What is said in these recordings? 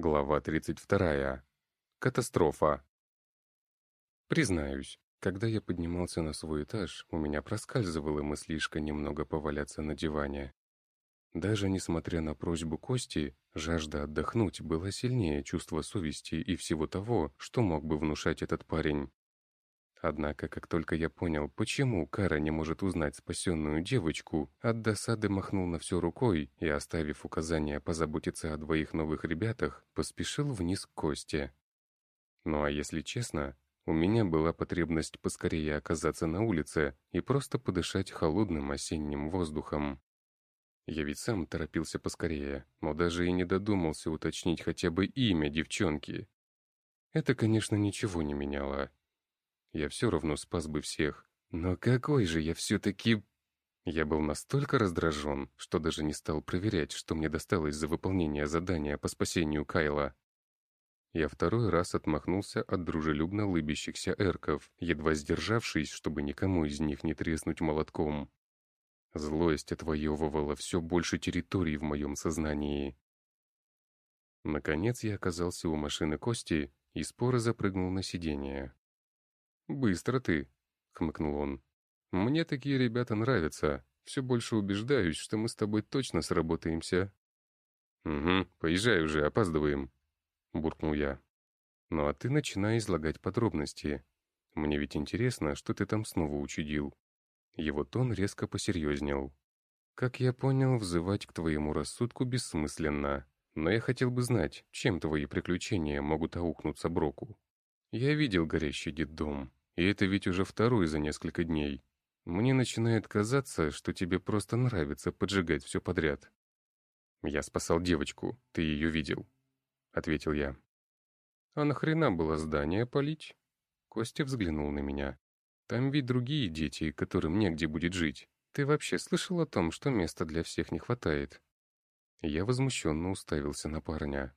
Глава 32. Катастрофа. Признаюсь, когда я поднимался на свой этаж, у меня проскальзывала мыслишка немного поваляться на диване. Даже несмотря на просьбу Кости, жажда отдохнуть была сильнее чувства совести и всего того, что мог бы внушать этот парень. Однако, как только я понял, почему Кара не может узнать спасенную девочку, от досады махнул на все рукой и, оставив указание позаботиться о двоих новых ребятах, поспешил вниз к Косте. Ну а если честно, у меня была потребность поскорее оказаться на улице и просто подышать холодным осенним воздухом. Я ведь сам торопился поскорее, но даже и не додумался уточнить хотя бы имя девчонки. Это, конечно, ничего не меняло. Я все равно спас бы всех. Но какой же я все-таки... Я был настолько раздражен, что даже не стал проверять, что мне досталось за выполнение задания по спасению Кайла. Я второй раз отмахнулся от дружелюбно лыбящихся эрков, едва сдержавшись, чтобы никому из них не треснуть молотком. Злость отвоевывала все больше территорий в моем сознании. Наконец я оказался у машины Кости и споро запрыгнул на сиденье. «Быстро ты», — хмыкнул он. «Мне такие ребята нравятся. Все больше убеждаюсь, что мы с тобой точно сработаемся». «Угу, поезжай уже, опаздываем», — буркнул я. «Ну а ты начинай излагать подробности. Мне ведь интересно, что ты там снова учудил». Его тон резко посерьезнел. «Как я понял, взывать к твоему рассудку бессмысленно, но я хотел бы знать, чем твои приключения могут аукнуться Броку. Я видел горящий детдом, и это ведь уже второй за несколько дней. Мне начинает казаться, что тебе просто нравится поджигать все подряд. Я спасал девочку, ты ее видел, — ответил я. А нахрена было здание палить? Костя взглянул на меня. Там ведь другие дети, которым негде будет жить. Ты вообще слышал о том, что места для всех не хватает? Я возмущенно уставился на парня.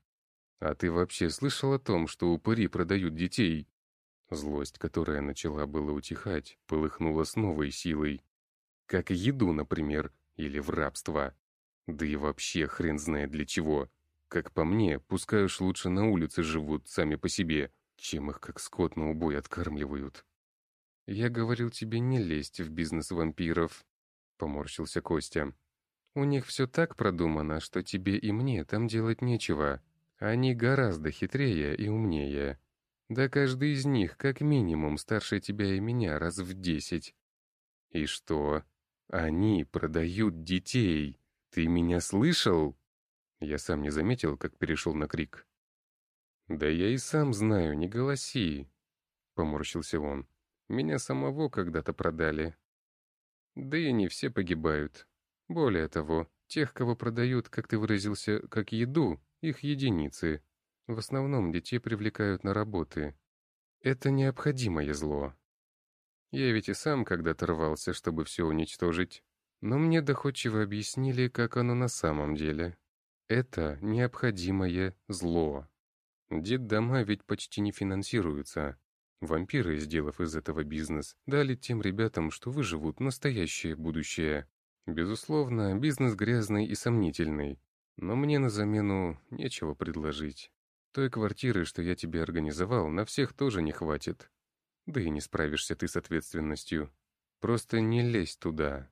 «А ты вообще слышал о том, что упыри продают детей?» Злость, которая начала было утихать, полыхнула с новой силой. Как еду, например, или в рабство. Да и вообще хрен знает для чего. Как по мне, пускай уж лучше на улице живут сами по себе, чем их как скот на убой откармливают. «Я говорил тебе не лезть в бизнес вампиров», — поморщился Костя. «У них все так продумано, что тебе и мне там делать нечего. Они гораздо хитрее и умнее. Да каждый из них как минимум старше тебя и меня раз в десять. И что? Они продают детей. Ты меня слышал? Я сам не заметил, как перешел на крик. «Да я и сам знаю, не голоси», — поморщился он. «Меня самого когда-то продали. Да и не все погибают. Более того, тех, кого продают, как ты выразился, как еду, их единицы. В основном детей привлекают на работы. Это необходимое зло. Я ведь и сам когда-то рвался, чтобы все уничтожить. Но мне доходчиво объяснили, как оно на самом деле. Это необходимое зло. Детдома ведь почти не финансируются. Вампиры, сделав из этого бизнес, дали тем ребятам, что выживут, настоящее будущее. Безусловно, бизнес грязный и сомнительный. Но мне на замену нечего предложить. Той квартиры, что я тебе организовал, на всех тоже не хватит. Да и не справишься ты с ответственностью. Просто не лезь туда.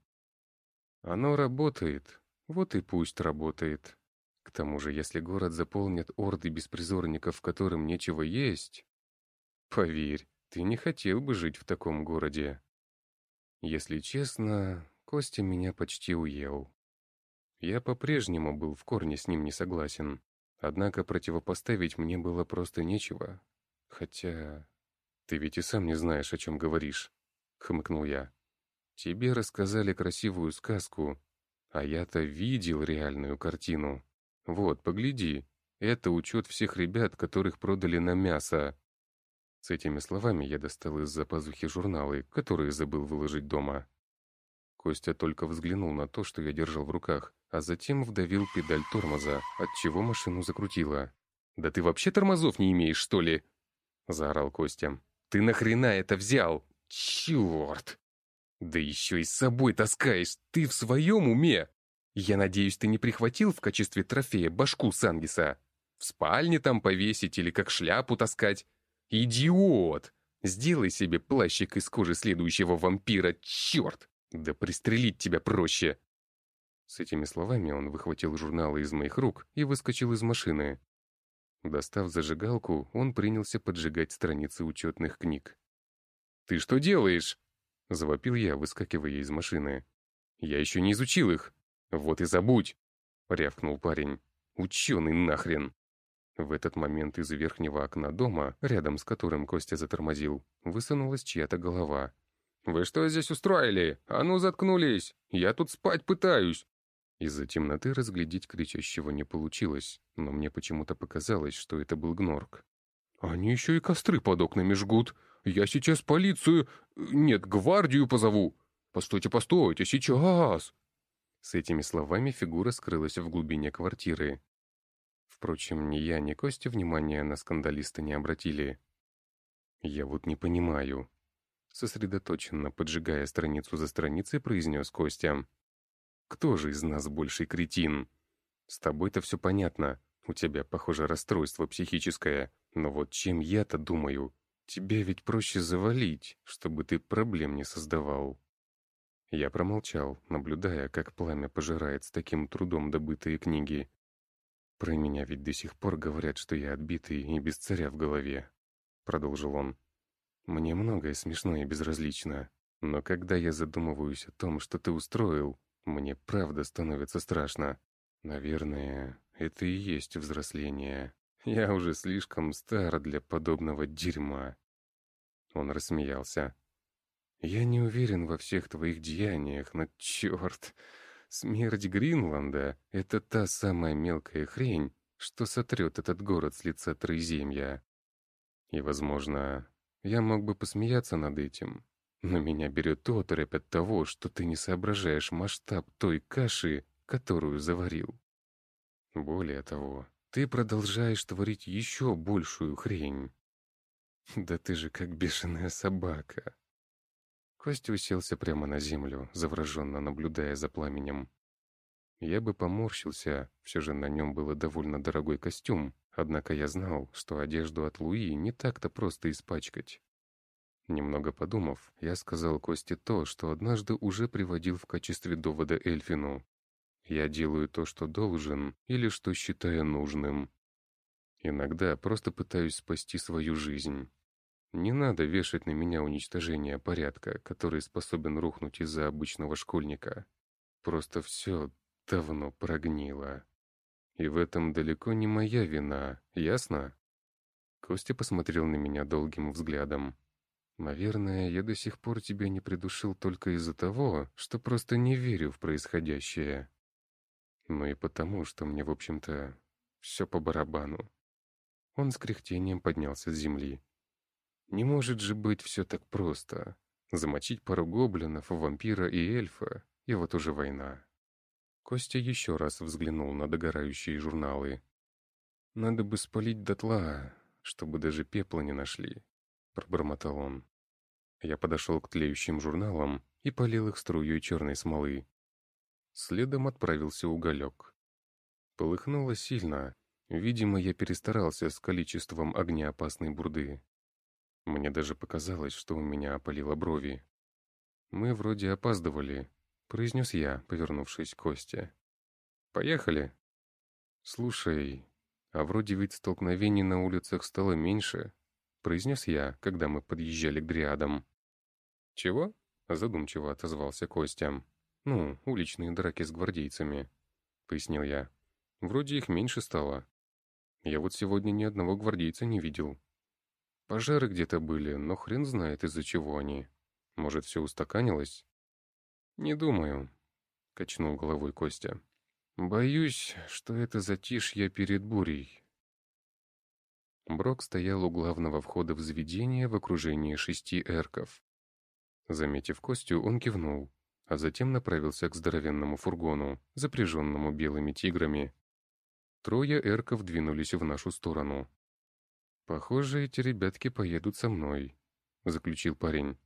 Оно работает, вот и пусть работает. К тому же, если город заполнит орды беспризорников, которым нечего есть... Поверь, ты не хотел бы жить в таком городе. Если честно, Костя меня почти уел. Я по-прежнему был в корне с ним не согласен. Однако противопоставить мне было просто нечего. Хотя... Ты ведь и сам не знаешь, о чем говоришь, — хмыкнул я. Тебе рассказали красивую сказку, а я-то видел реальную картину. Вот, погляди, это учет всех ребят, которых продали на мясо. С этими словами я достал из-за пазухи журналы, которые забыл выложить дома. Костя только взглянул на то, что я держал в руках, а затем вдавил педаль тормоза, отчего машину закрутило. «Да ты вообще тормозов не имеешь, что ли?» — заорал Костя. «Ты нахрена это взял? Черт! Да еще и с собой таскаешь! Ты в своем уме? Я надеюсь, ты не прихватил в качестве трофея башку Сангиса? В спальне там повесить или как шляпу таскать? Идиот! Сделай себе плащик из кожи следующего вампира, черт! Да пристрелить тебя проще!» С этими словами он выхватил журналы из моих рук и выскочил из машины. Достав зажигалку, он принялся поджигать страницы учетных книг. «Ты что делаешь?» — завопил я, выскакивая из машины. «Я еще не изучил их. Вот и забудь!» — рявкнул парень. «Ученый нахрен!» В этот момент из верхнего окна дома, рядом с которым Костя затормозил, высунулась чья-то голова. «Вы что здесь устроили? А ну заткнулись! Я тут спать пытаюсь!» Из-за темноты разглядеть кричащего не получилось, но мне почему-то показалось, что это был Гнорк. «Они еще и костры под окнами жгут! Я сейчас полицию... Нет, гвардию позову! Постойте, постойте, сейчас!» С этими словами фигура скрылась в глубине квартиры. Впрочем, ни я, ни Костя внимания на скандалиста не обратили. «Я вот не понимаю», — сосредоточенно поджигая страницу за страницей, произнес Костя. Кто же из нас больший кретин? С тобой-то все понятно. У тебя, похоже, расстройство психическое. Но вот чем я-то думаю? Тебе ведь проще завалить, чтобы ты проблем не создавал. Я промолчал, наблюдая, как пламя пожирает с таким трудом добытые книги. Про меня ведь до сих пор говорят, что я отбитый и без царя в голове. Продолжил он. Мне многое смешно и безразлично. Но когда я задумываюсь о том, что ты устроил, мне правда становится страшно. Наверное, это и есть взросление. Я уже слишком стар для подобного дерьма. Он рассмеялся. Я не уверен во всех твоих деяниях, но черт, смерть Гринланда — это та самая мелкая хрень, что сотрет этот город с лица Треземья. И, возможно, я мог бы посмеяться над этим, но меня берет оторопь от того, что ты не соображаешь масштаб той каши, которую заварил. Более того, ты продолжаешь творить еще большую хрень. Да ты же как бешеная собака. Костя уселся прямо на землю, завороженно наблюдая за пламенем. Я бы поморщился, все же на нем было довольно дорогой костюм, однако я знал, что одежду от Луи не так-то просто испачкать. Немного подумав, я сказал Косте то, что однажды уже приводил в качестве довода Эльфину. Я делаю то, что должен, или что считаю нужным. Иногда просто пытаюсь спасти свою жизнь. Не надо вешать на меня уничтожение порядка, который способен рухнуть из-за обычного школьника. Просто все давно прогнило. И в этом далеко не моя вина, ясно? Костя посмотрел на меня долгим взглядом. Наверное, я до сих пор тебя не придушил только из-за того, что просто не верю в происходящее. Ну и потому, что мне, в общем-то, все по барабану. Он с кряхтением поднялся с земли. Не может же быть все так просто. Замочить пару гоблинов, вампира и эльфа, и вот уже война. Костя еще раз взглянул на догорающие журналы. Надо бы спалить дотла, чтобы даже пепла не нашли, пробормотал он. Я подошел к тлеющим журналам и полил их струей черной смолы. Следом отправился уголек. Полыхнуло сильно. Видимо, я перестарался с количеством огнеопасной бурды. Мне даже показалось, что у меня опалило брови. «Мы вроде опаздывали», — произнес я, повернувшись к Косте. «Поехали?» «Слушай, а вроде ведь столкновений на улицах стало меньше», — произнес я, когда мы подъезжали к дриадам. «Чего?» — задумчиво отозвался Костя. «Ну, уличные драки с гвардейцами», — пояснил я. «Вроде их меньше стало. Я вот сегодня ни одного гвардейца не видел. Пожары где-то были, но хрен знает, из-за чего они. Может, все устаканилось?» «Не думаю», — качнул головой Костя. «Боюсь, что это затишье перед бурей». Брок стоял у главного входа в заведение в окружении шести эрков. Заметив Костю, он кивнул, а затем направился к здоровенному фургону, запряженному белыми тиграми. Трое эрков двинулись в нашу сторону. «Похоже, эти ребятки поедут со мной», — заключил парень.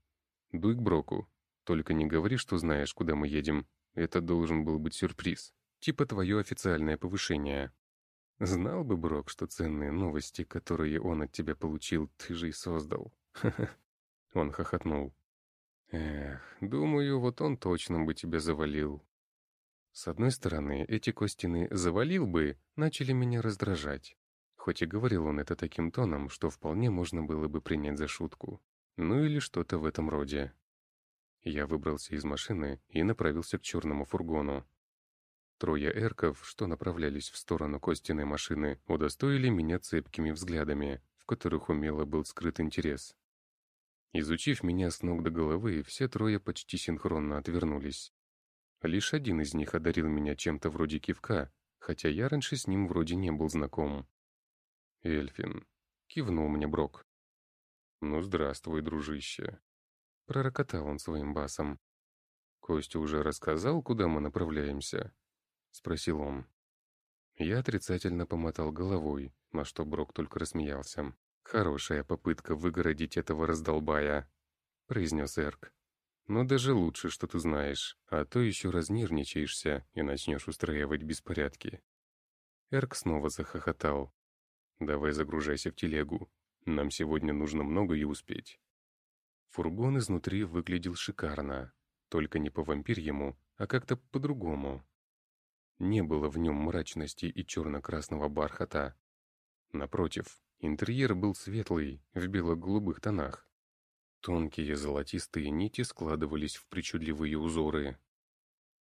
«Дуй к Броку. Только не говори, что знаешь, куда мы едем. Это должен был быть сюрприз. Типа твое официальное повышение». Знал бы Брок, что ценные новости, которые он от тебя получил, ты же и создал. Он хохотнул. Эх, думаю, вот он точно бы тебя завалил. С одной стороны, эти Костины «завалил бы» начали меня раздражать. Хоть и говорил он это таким тоном, что вполне можно было бы принять за шутку. Ну или что-то в этом роде. Я выбрался из машины и направился к черному фургону. Трое эрков, что направлялись в сторону Костиной машины, удостоили меня цепкими взглядами, в которых умело был скрыт интерес. Изучив меня с ног до головы, все трое почти синхронно отвернулись. Лишь один из них одарил меня чем-то вроде кивка, хотя я раньше с ним вроде не был знаком. «Эльфин», — кивнул мне Брок. «Ну, здравствуй, дружище», — пророкотал он своим басом. «Костя уже рассказал, куда мы направляемся?» — спросил он. Я отрицательно помотал головой, на что Брок только рассмеялся. «Хорошая попытка выгородить этого раздолбая», — произнес Эрк. Но даже лучше, что ты знаешь, а то еще разнервничаешься и начнешь устраивать беспорядки. Эрк снова захохотал. «Давай загружайся в телегу. Нам сегодня нужно много и успеть». Фургон изнутри выглядел шикарно, только не по-вампирьему, а как-то по-другому. Не было в нем мрачности и черно-красного бархата. Напротив, интерьер был светлый, в бело-голубых тонах. Тонкие золотистые нити складывались в причудливые узоры.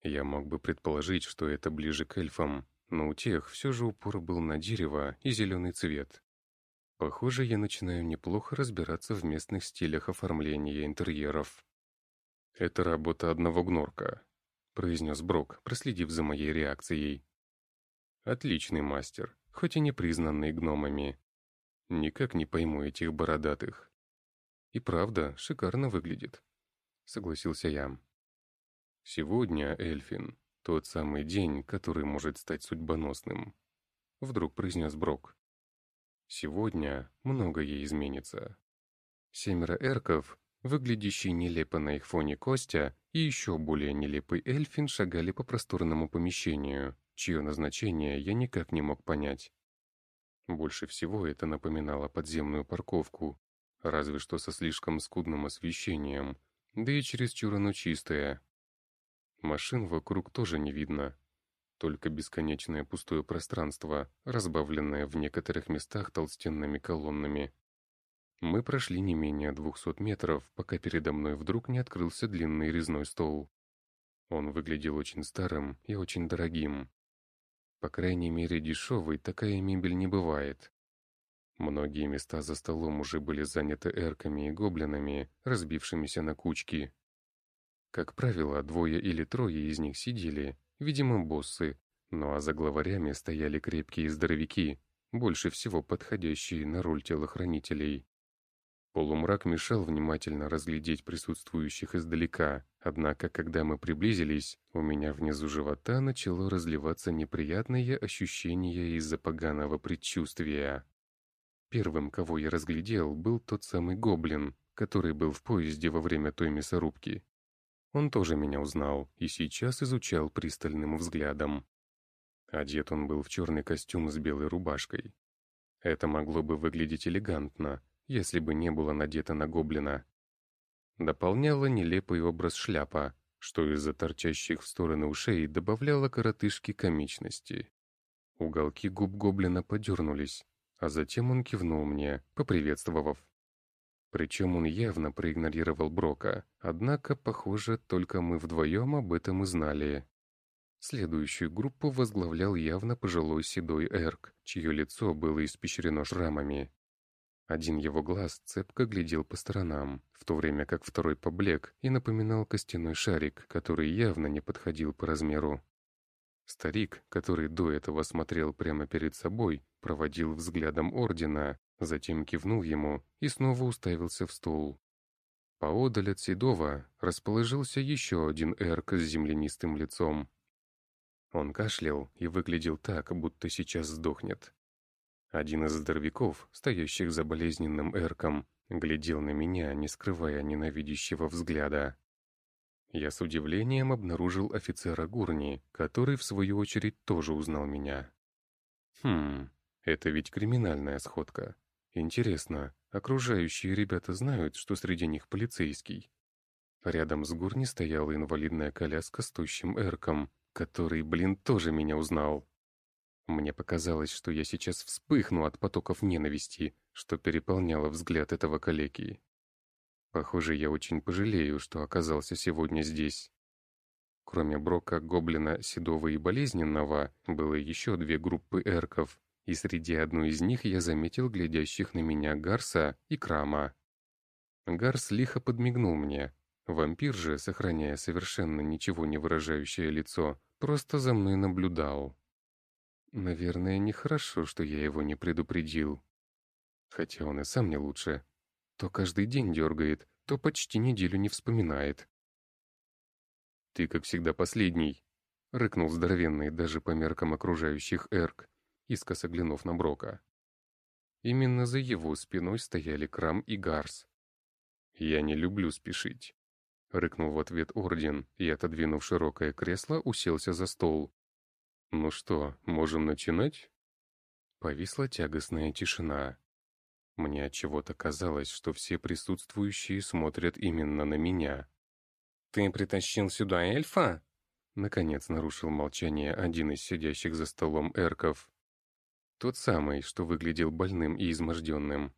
Я мог бы предположить, что это ближе к эльфам, но у тех все же упор был на дерево и зеленый цвет. Похоже, я начинаю неплохо разбираться в местных стилях оформления интерьеров. «Это работа одного гнорка», — произнес Брок, проследив за моей реакцией. «Отличный мастер, хоть и не признанный гномами. Никак не пойму этих бородатых. «И правда, шикарно выглядит», — согласился я. «Сегодня, Эльфин, тот самый день, который может стать судьбоносным», — вдруг произнес Брок. «Сегодня многое изменится. Семеро эрков, выглядящий нелепо на их фоне Костя и еще более нелепый Эльфин шагали по просторному помещению, чье назначение я никак не мог понять. Больше всего это напоминало подземную парковку, разве что со слишком скудным освещением, да и чересчур оно чистое. Машин вокруг тоже не видно, только бесконечное пустое пространство, разбавленное в некоторых местах толстенными колоннами. Мы прошли не менее двухсот метров, пока передо мной вдруг не открылся длинный резной стол. Он выглядел очень старым и очень дорогим. По крайней мере, дешевой такая мебель не бывает. Многие места за столом уже были заняты эрками и гоблинами, разбившимися на кучки. Как правило, двое или трое из них сидели, видимо, боссы, ну а за главарями стояли крепкие здоровяки, больше всего подходящие на роль телохранителей. Полумрак мешал внимательно разглядеть присутствующих издалека, однако, когда мы приблизились, у меня внизу живота начало разливаться неприятное ощущение из-за поганого предчувствия. Первым, кого я разглядел, был тот самый гоблин, который был в поезде во время той мясорубки. Он тоже меня узнал и сейчас изучал пристальным взглядом. Одет он был в черный костюм с белой рубашкой. Это могло бы выглядеть элегантно, если бы не было надето на гоблина. Дополняла нелепый образ шляпа, что из-за торчащих в стороны ушей добавляло коротышки комичности. Уголки губ гоблина подернулись, а затем он кивнул мне, поприветствовав. Причем он явно проигнорировал Брока, однако, похоже, только мы вдвоем об этом и знали. Следующую группу возглавлял явно пожилой седой Эрк, чье лицо было испещрено шрамами. Один его глаз цепко глядел по сторонам, в то время как второй поблек и напоминал костяной шарик, который явно не подходил по размеру. Старик, который до этого смотрел прямо перед собой, проводил взглядом ордена, затем кивнул ему и снова уставился в стол. Поодаль от Седова расположился еще один эрк с землянистым лицом. Он кашлял и выглядел так, будто сейчас сдохнет. Один из здоровяков, стоящих за болезненным эрком, глядел на меня, не скрывая ненавидящего взгляда. Я с удивлением обнаружил офицера Гурни, который, в свою очередь, тоже узнал меня. Хм, это ведь криминальная сходка. Интересно, окружающие ребята знают, что среди них полицейский? Рядом с Гурни стояла инвалидная коляска с тощим эрком, который, блин, тоже меня узнал. Мне показалось, что я сейчас вспыхну от потоков ненависти, что переполняло взгляд этого калеки. Похоже, я очень пожалею, что оказался сегодня здесь. Кроме Брока, Гоблина, Седого и Болезненного, было еще две группы эрков, и среди одной из них я заметил глядящих на меня Гарса и Крама. Гарс лихо подмигнул мне. Вампир же, сохраняя совершенно ничего не выражающее лицо, просто за мной наблюдал. Наверное, нехорошо, что я его не предупредил. Хотя он и сам не лучше. То каждый день дергает, то почти неделю не вспоминает. «Ты, как всегда, последний», — рыкнул здоровенный даже по меркам окружающих Эрк, искоса глянув на Брока. Именно за его спиной стояли Крам и Гарс. «Я не люблю спешить», — рыкнул в ответ Орден и, отодвинув широкое кресло, уселся за стол. «Ну что, можем начинать?» Повисла тягостная тишина. Мне от чего-то казалось, что все присутствующие смотрят именно на меня. «Ты притащил сюда эльфа?» Наконец нарушил молчание один из сидящих за столом эрков. Тот самый, что выглядел больным и изможденным.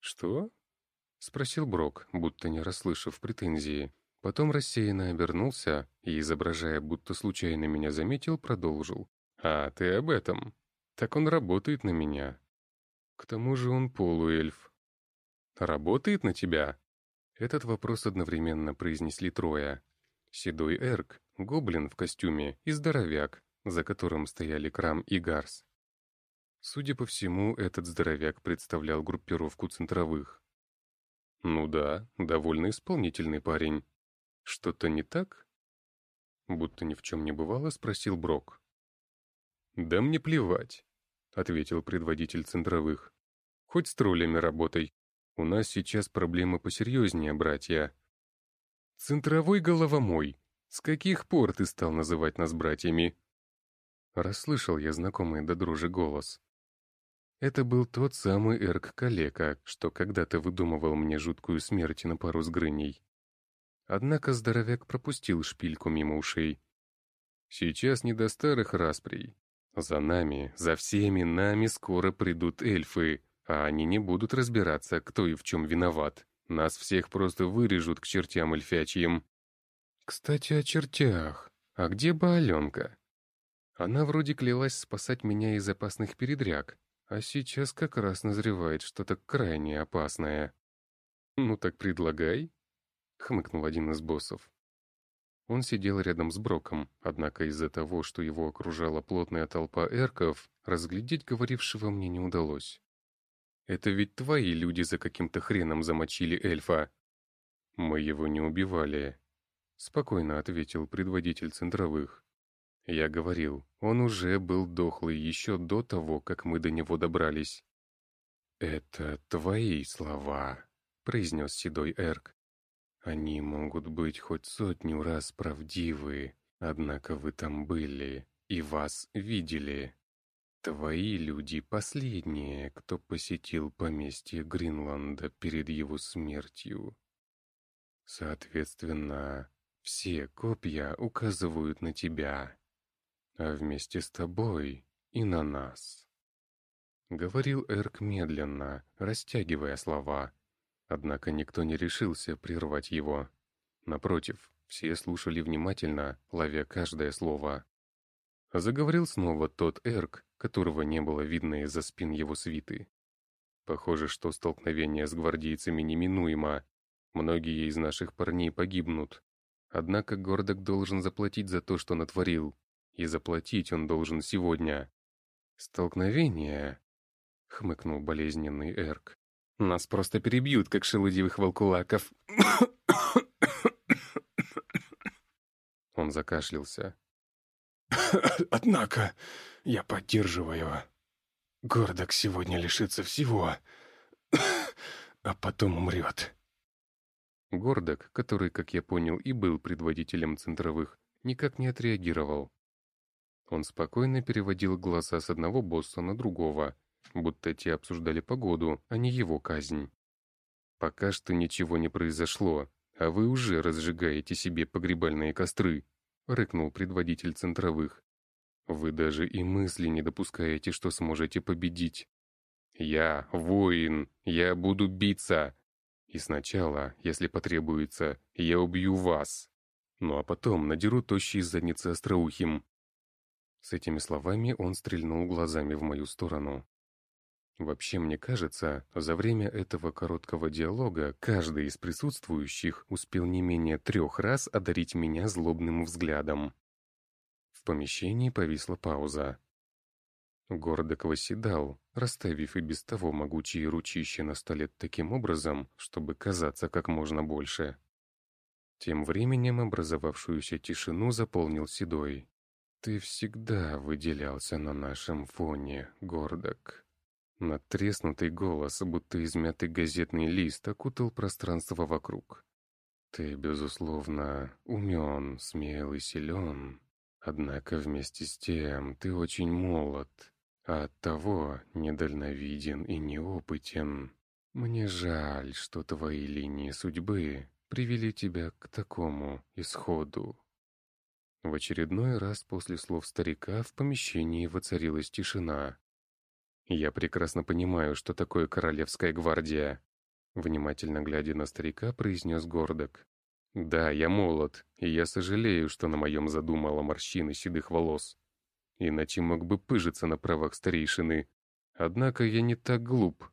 «Что?» — спросил Брок, будто не расслышав претензии. Потом рассеянно обернулся и, изображая, будто случайно меня заметил, продолжил. «А, ты об этом. Так он работает на меня. К тому же он полуэльф». «Работает на тебя?» Этот вопрос одновременно произнесли трое. Седой Эрк, гоблин в костюме и здоровяк, за которым стояли Крам и Гарс. Судя по всему, этот здоровяк представлял группировку центровых. Ну да, довольно исполнительный парень. «Что-то не так?» Будто ни в чем не бывало, спросил Брок. «Да мне плевать», — ответил предводитель центровых. «Хоть с троллями работай. У нас сейчас проблемы посерьезнее, братья». «Центровой голова мой, с каких пор ты стал называть нас братьями?» Расслышал я знакомый до дружи голос. Это был тот самый Эрк-калека, что когда-то выдумывал мне жуткую смерть на пару с Грыней. Однако здоровяк пропустил шпильку мимо ушей. «Сейчас не до старых расприй. За нами, за всеми нами скоро придут эльфы, а они не будут разбираться, кто и в чем виноват. Нас всех просто вырежут к чертям эльфячьим». «Кстати, о чертях. А где бы Аленка?» Она вроде клялась спасать меня из опасных передряг, а сейчас как раз назревает что-то крайне опасное. «Ну так предлагай», — хмыкнул один из боссов. Он сидел рядом с Броком, однако из-за того, что его окружала плотная толпа эрков, разглядеть говорившего мне не удалось. «Это ведь твои люди за каким-то хреном замочили эльфа!» «Мы его не убивали», — спокойно ответил предводитель центровых. Я говорил, он уже был дохлый еще до того, как мы до него добрались. «Это твои слова», — произнес седой Эрк. Они могут быть хоть сотню раз правдивы, однако вы там были и вас видели. Твои люди последние, кто посетил поместье Гринланда перед его смертью. Соответственно, все копья указывают на тебя, а вместе с тобой и на нас. Говорил Эрк медленно, растягивая слова, Однако никто не решился прервать его. Напротив, все слушали внимательно, ловя каждое слово. Заговорил снова тот Эрк, которого не было видно из-за спин его свиты. Похоже, что столкновение с гвардейцами неминуемо. Многие из наших парней погибнут. Однако Гордок должен заплатить за то, что натворил. И заплатить он должен сегодня. «Столкновение?» — хмыкнул болезненный Эрк. Нас просто перебьют, как шелудивых волкулаков. Он закашлялся. Однако я поддерживаю. Гордок сегодня лишится всего, а потом умрет. Гордок, который, как я понял, и был предводителем центровых, никак не отреагировал. Он спокойно переводил глаза с одного босса на другого, будто те обсуждали погоду, а не его казнь. «Пока что ничего не произошло, а вы уже разжигаете себе погребальные костры», — рыкнул предводитель центровых. «Вы даже и мысли не допускаете, что сможете победить. Я воин, я буду биться. И сначала, если потребуется, я убью вас. Ну а потом надеру тощий из задницы остроухим. С этими словами он стрельнул глазами в мою сторону. Вообще, мне кажется, за время этого короткого диалога каждый из присутствующих успел не менее трех раз одарить меня злобным взглядом. В помещении повисла пауза. Гордок восседал, расставив и без того могучие ручища на столе таким образом, чтобы казаться как можно больше. Тем временем образовавшуюся тишину заполнил Седой. «Ты всегда выделялся на нашем фоне, Гордок». Надтреснутый голос, будто измятый газетный лист, окутал пространство вокруг. «Ты, безусловно, умен, смел и силен, однако вместе с тем ты очень молод, а оттого недальновиден и неопытен. Мне жаль, что твои линии судьбы привели тебя к такому исходу. В очередной раз после слов старика в помещении воцарилась тишина. «Я прекрасно понимаю, что такое Королевская гвардия», внимательно глядя на старика, произнес Гордок. «Да, я молод, и я сожалею, что на моем задумало морщины седых волос. Иначе мог бы пыжиться на правах старейшины. Однако я не так глуп.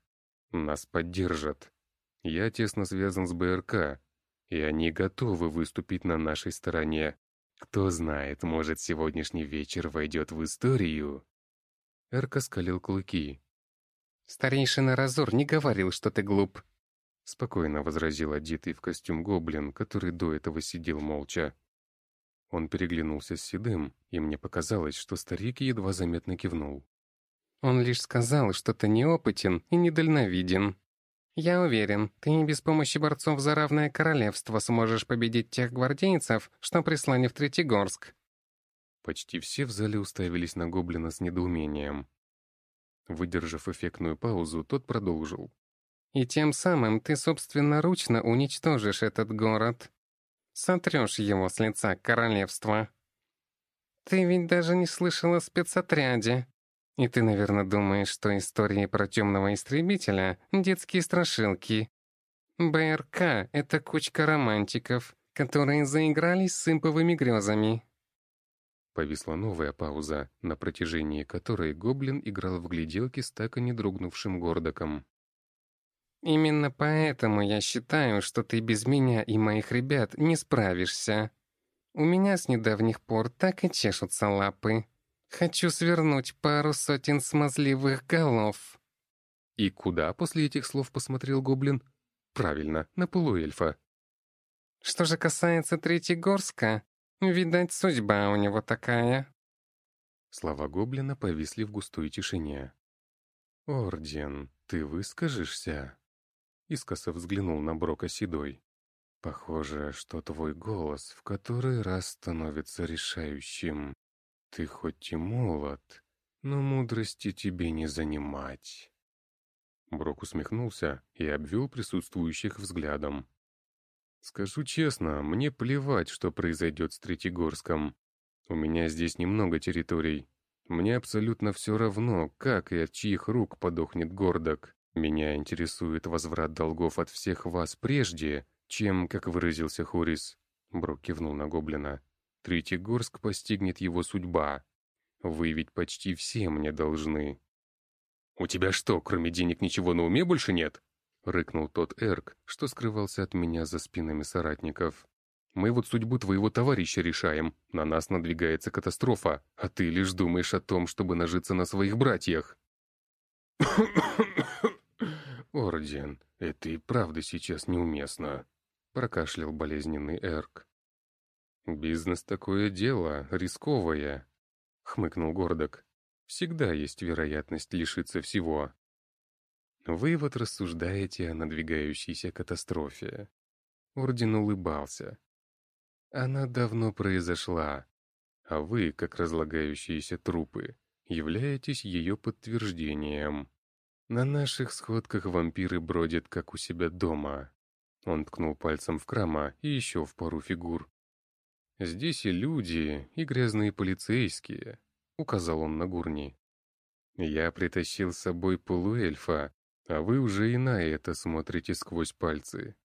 Нас поддержат. Я тесно связан с БРК, и они готовы выступить на нашей стороне. Кто знает, может, сегодняшний вечер войдет в историю. Эрка скалил клыки. «Старейшина Разор не говорил, что ты глуп», — спокойно возразил одетый в костюм гоблин, который до этого сидел молча. Он переглянулся с Седым, и мне показалось, что старик едва заметно кивнул. «Он лишь сказал, что ты неопытен и недальновиден. Я уверен, ты не без помощи борцов за равное королевство сможешь победить тех гвардейцев, что прислали в Третьегорск». Почти все в зале уставились на гоблина с недоумением. Выдержав эффектную паузу, тот продолжил. «И тем самым ты собственноручно уничтожишь этот город сотрешь его с лица королевства. Ты ведь даже не слышал о спецотряде. И ты, наверное, думаешь, что истории про темного истребителя — детские страшилки. БРК — это кучка романтиков, которые заигрались с имповыми грезами. Повисла новая пауза, на протяжении которой гоблин играл в гляделки с так и не дрогнувшим гордоком. Именно поэтому я считаю, что ты без меня и моих ребят не справишься. У меня с недавних пор так и чешутся лапы. Хочу свернуть пару сотен смазливых голов». «И куда после этих слов посмотрел гоблин?» «Правильно, на полуэльфа». «Что же касается Третьегорска, видать, судьба у него такая». Слова гоблина повисли в густой тишине. «Орден, ты выскажешься?» Искоса взглянул на Брока Седой. «Похоже, что твой голос в который раз становится решающим. Ты хоть и молод, но мудрости тебе не занимать». Брок усмехнулся и обвел присутствующих взглядом. «Скажу честно, мне плевать, что произойдет с Третьегорском. У меня здесь немного территорий. Мне абсолютно все равно, как и от чьих рук подохнет Гордок. Меня интересует возврат долгов от всех вас прежде, чем, как выразился Хорис, Брок кивнул на гоблина, Третьегорск постигнет его судьба. Вы ведь почти все мне должны. «У тебя что, кроме денег ничего на уме больше нет?» — рыкнул тот Эрк, что скрывался от меня за спинами соратников. «Мы вот судьбу твоего товарища решаем. На нас надвигается катастрофа, а ты лишь думаешь о том, чтобы нажиться на своих братьях». «Орден, это и правда сейчас неуместно», — прокашлял болезненный Эрк. «Бизнес такое дело, рисковое», — хмыкнул Гордок. «Всегда есть вероятность лишиться всего». «Вы вот рассуждаете о надвигающейся катастрофе». Орден улыбался. «Она давно произошла. а вы, как разлагающиеся трупы, являетесь ее подтверждением. На наших сходках вампиры бродят, как у себя дома. Он ткнул пальцем в Крама и еще в пару фигур. Здесь и люди, и грязные полицейские, указал он на Гурни. Я притащил с собой полуэльфа, а вы уже и на это смотрите сквозь пальцы.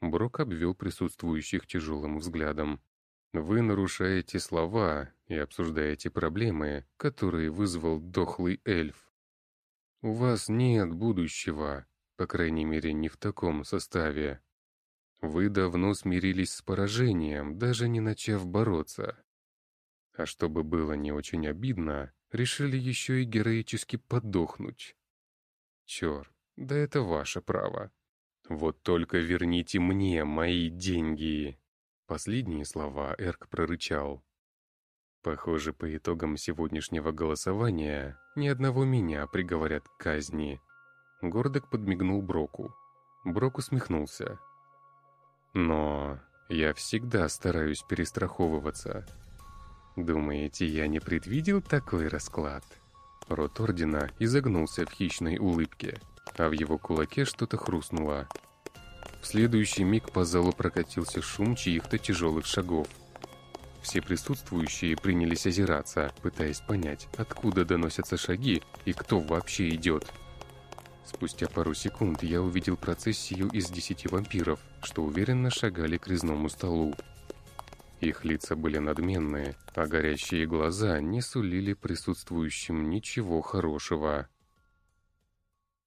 Брок обвел присутствующих тяжелым взглядом. Вы нарушаете слова и обсуждаете проблемы, которые вызвал дохлый эльф. У вас нет будущего, по крайней мере, не в таком составе. Вы давно смирились с поражением, даже не начав бороться. А чтобы было не очень обидно, решили еще и героически подохнуть. Черт, да это ваше право. Вот только верните мне мои деньги. Последние слова Эрк прорычал. Похоже, по итогам сегодняшнего голосования ни одного меня приговорят к казни. Гордок подмигнул Броку. Брок усмехнулся. Но я всегда стараюсь перестраховываться. Думаете, я не предвидел такой расклад? Рот Ордена изогнулся в хищной улыбке, а в его кулаке что-то хрустнуло. В следующий миг по залу прокатился шум чьих-то тяжелых шагов. Все присутствующие принялись озираться, пытаясь понять, откуда доносятся шаги и кто вообще идет. Спустя пару секунд я увидел процессию из десяти вампиров, что уверенно шагали к резному столу. Их лица были надменные, а горящие глаза не сулили присутствующим ничего хорошего.